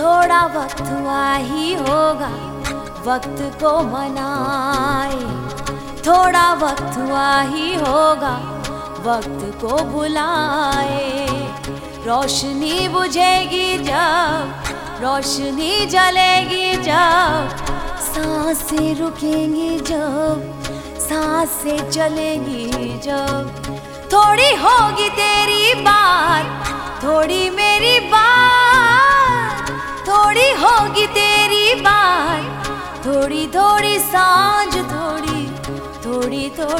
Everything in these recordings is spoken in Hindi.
थोड़ा वक्त हुआ ही होगा, वक्त को मनाए। थोड़ा वक्त हुआ ही होगा, वक्त को बुलाए। रोशनी बुझेगी जब, रोशनी जलेगी जब, साँसें रुकेंगी जब, साँसें चलेंगी जब। थोड़ी होगी तेरी बात, थोड़ी मेरी बात।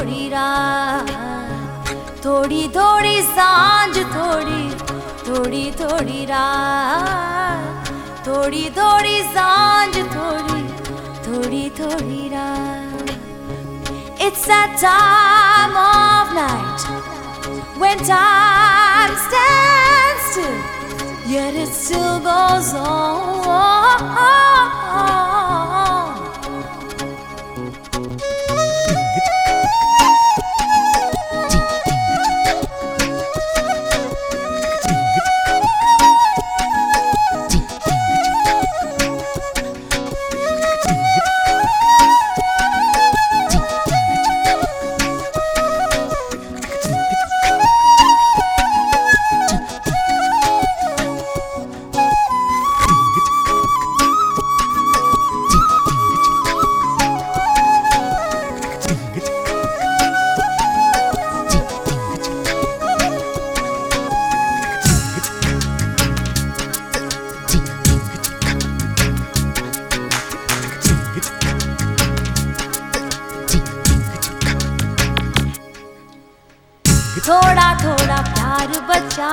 थोड़ी थोड़ी रात थोड़ी थोड़ी सांझ थोड़ी थोड़ी थोड़ी रात थोड़ी थोड़ी सांझ थोड़ी थोड़ी थोड़ी रात It's that time of night when time stands still, yet it still goes on.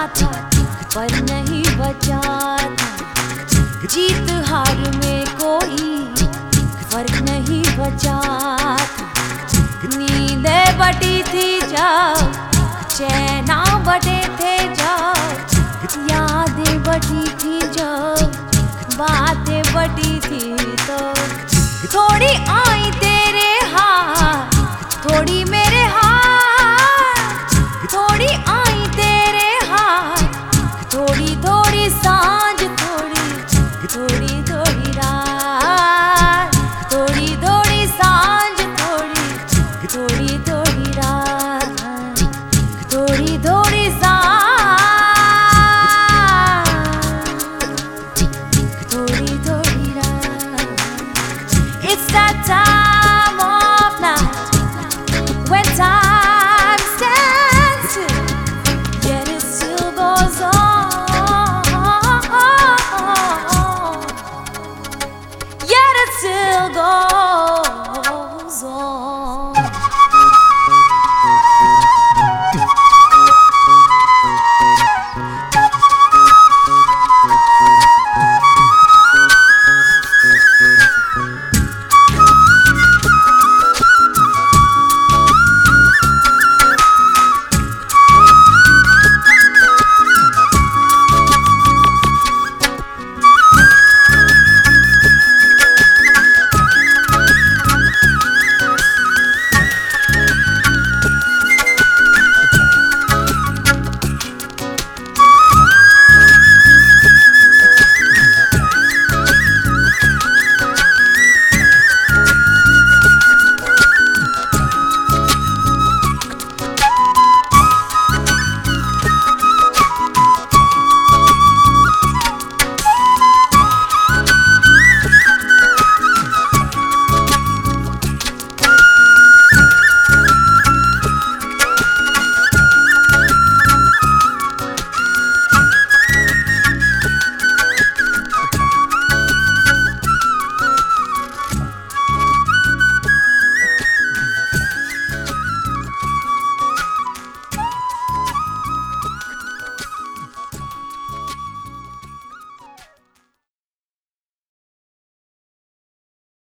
था पर नहीं बचा था जीत हार में कोई फ़र्क नहीं बचा था नींदे बटी थी, जाओ। चैना बटे थे, जाओ। यादें बटी थी, जाओ। बातें बटी थी तो थोड़ी आ